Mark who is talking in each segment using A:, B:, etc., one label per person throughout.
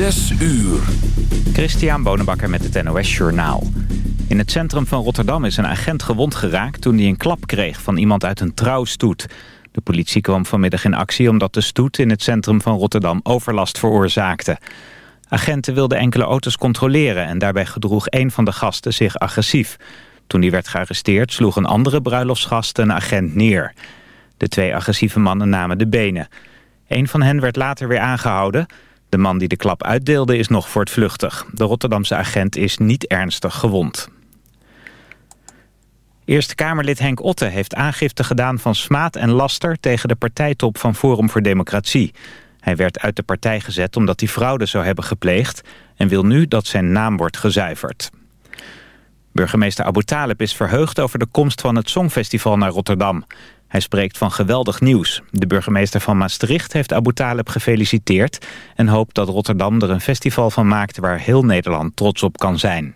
A: Zes uur.
B: Christian Bonenbakker met het NOS Journaal. In het centrum van Rotterdam is een agent gewond geraakt... toen hij een klap kreeg van iemand uit een trouwstoet. De politie kwam vanmiddag in actie omdat de stoet in het centrum van Rotterdam overlast veroorzaakte. Agenten wilden enkele auto's controleren... en daarbij gedroeg een van de gasten zich agressief. Toen hij werd gearresteerd sloeg een andere bruiloftsgast een agent neer. De twee agressieve mannen namen de benen. Een van hen werd later weer aangehouden... De man die de klap uitdeelde is nog voortvluchtig. De Rotterdamse agent is niet ernstig gewond. Eerste Kamerlid Henk Otte heeft aangifte gedaan van smaad en laster... tegen de partijtop van Forum voor Democratie. Hij werd uit de partij gezet omdat hij fraude zou hebben gepleegd... en wil nu dat zijn naam wordt gezuiverd. Burgemeester Abu Talib is verheugd over de komst van het Songfestival naar Rotterdam. Hij spreekt van geweldig nieuws. De burgemeester van Maastricht heeft Abu Talib gefeliciteerd... en hoopt dat Rotterdam er een festival van maakt... waar heel Nederland trots op kan zijn.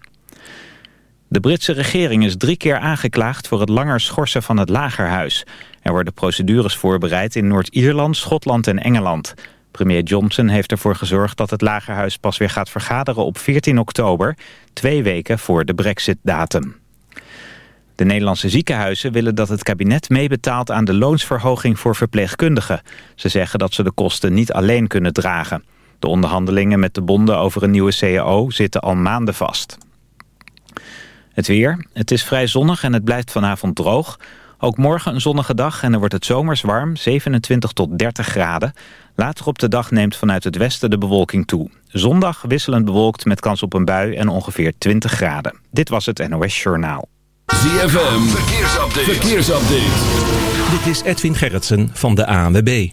B: De Britse regering is drie keer aangeklaagd... voor het langer schorsen van het lagerhuis. Er worden procedures voorbereid in Noord-Ierland, Schotland en Engeland. Premier Johnson heeft ervoor gezorgd dat het lagerhuis pas weer gaat vergaderen op 14 oktober... twee weken voor de brexit-datum. De Nederlandse ziekenhuizen willen dat het kabinet meebetaalt aan de loonsverhoging voor verpleegkundigen. Ze zeggen dat ze de kosten niet alleen kunnen dragen. De onderhandelingen met de bonden over een nieuwe CAO zitten al maanden vast. Het weer. Het is vrij zonnig en het blijft vanavond droog. Ook morgen een zonnige dag en dan wordt het zomers warm, 27 tot 30 graden. Later op de dag neemt vanuit het westen de bewolking toe. Zondag wisselend bewolkt met kans op een bui en ongeveer 20 graden. Dit was het NOS Journaal.
A: ZFM, verkeersupdate. verkeersupdate.
C: Dit is Edwin Gerritsen van de ANWB.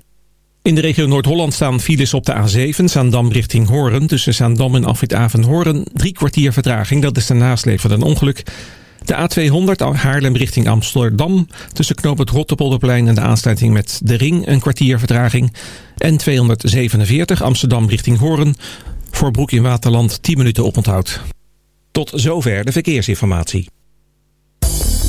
C: In de regio Noord-Holland staan files op de A7, Zaandam richting Horen. Tussen Zaandam en Afrit Horen. Drie kwartier vertraging, dat is de nasleep van een ongeluk. De A200 Haarlem richting Amsterdam. Tussen knoop het Rotterpolderplein en de aansluiting met de Ring een kwartier vertraging. En 247 Amsterdam richting Horen. Voor Broek in Waterland 10 minuten oponthoud. Tot zover de verkeersinformatie.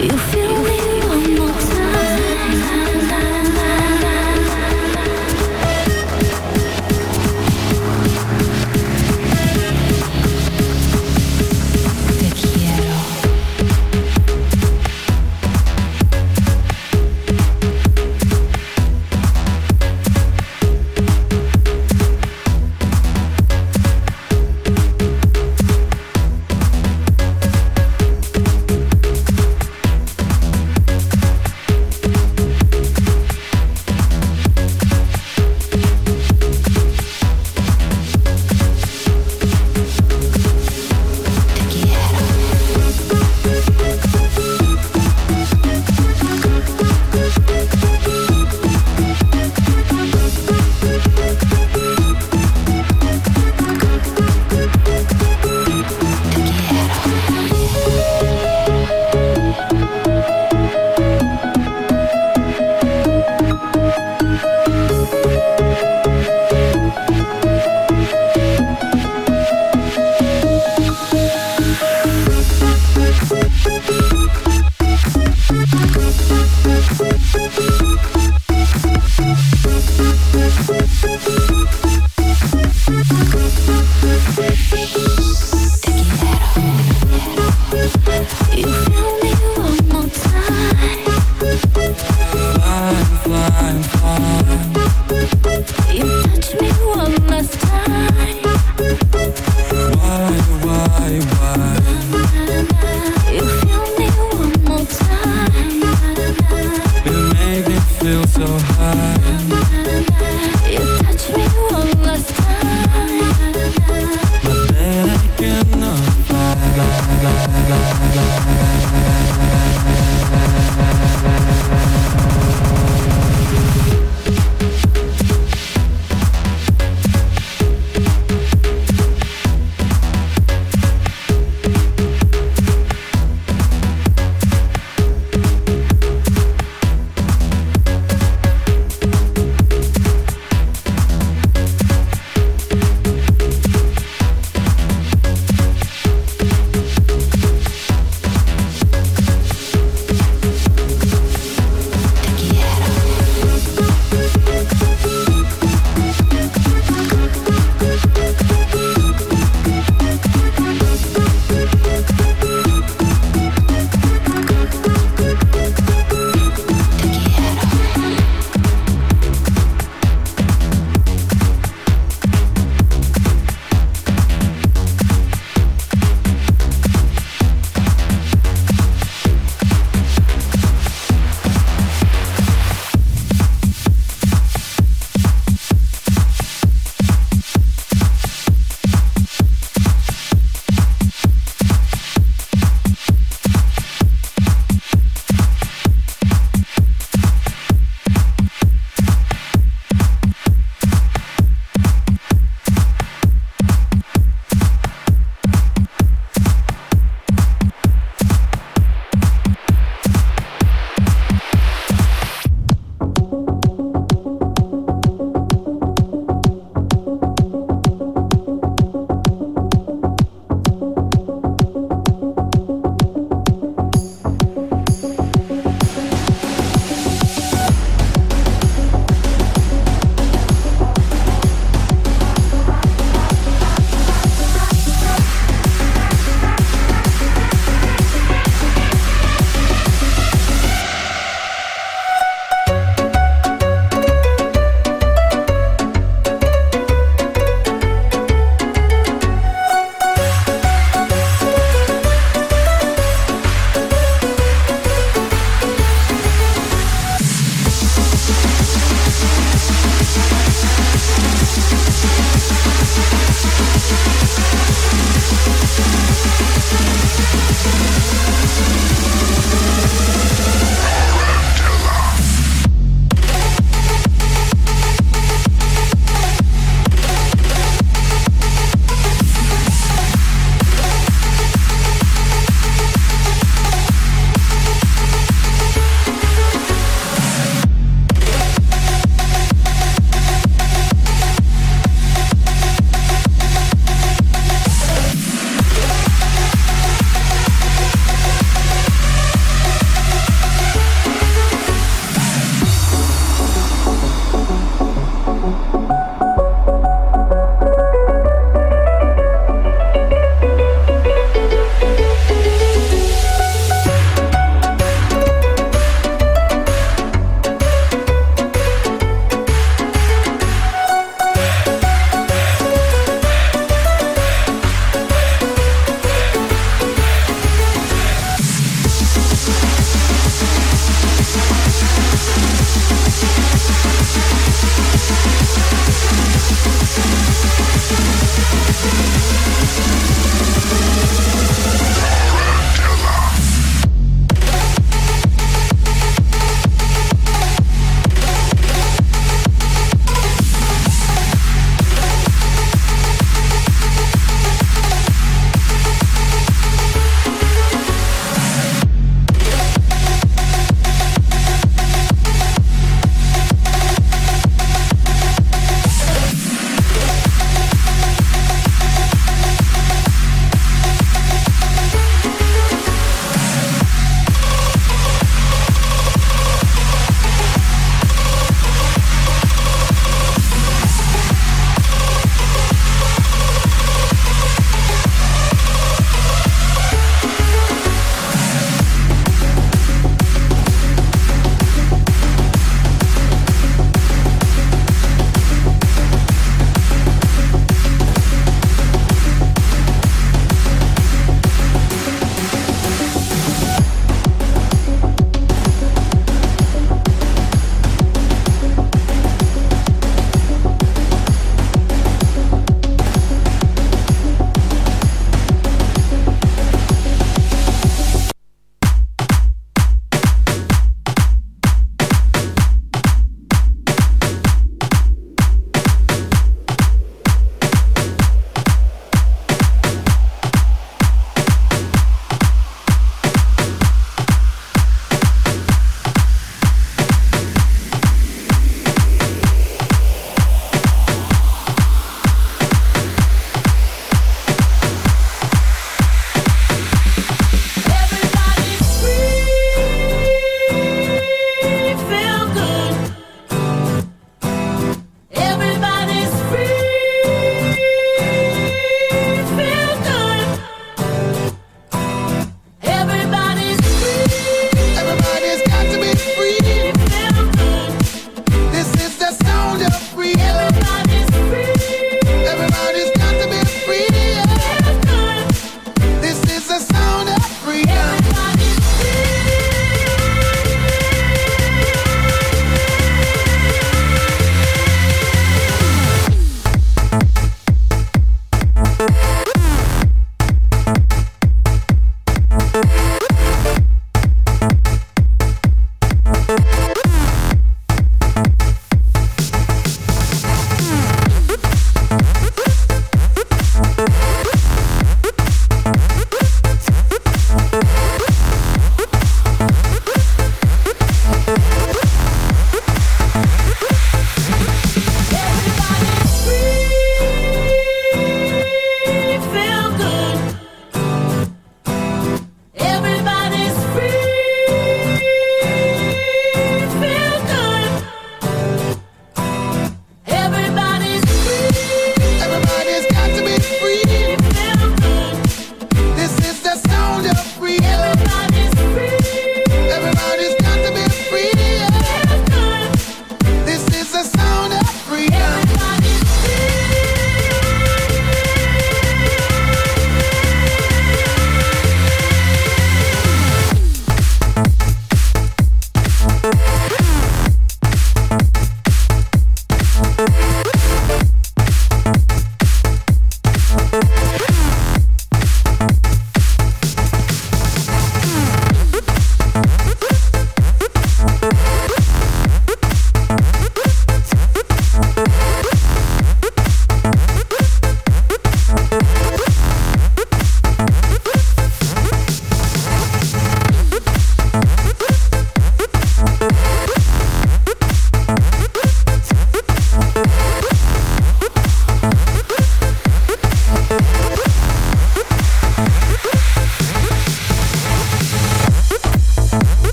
D: You
E: feel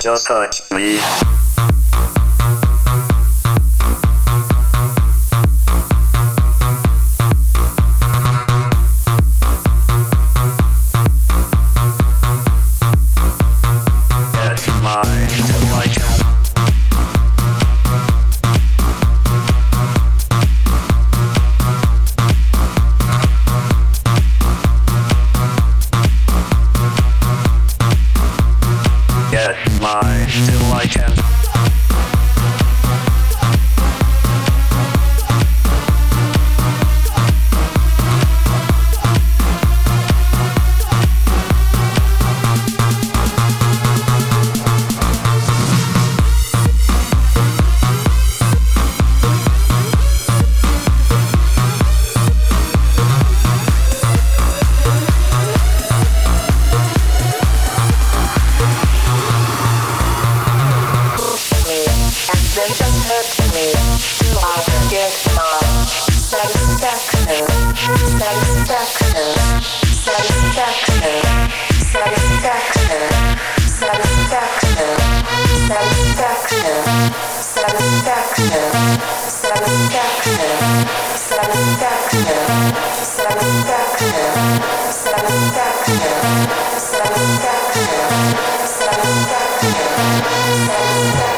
F: just touch me.
E: Thank you.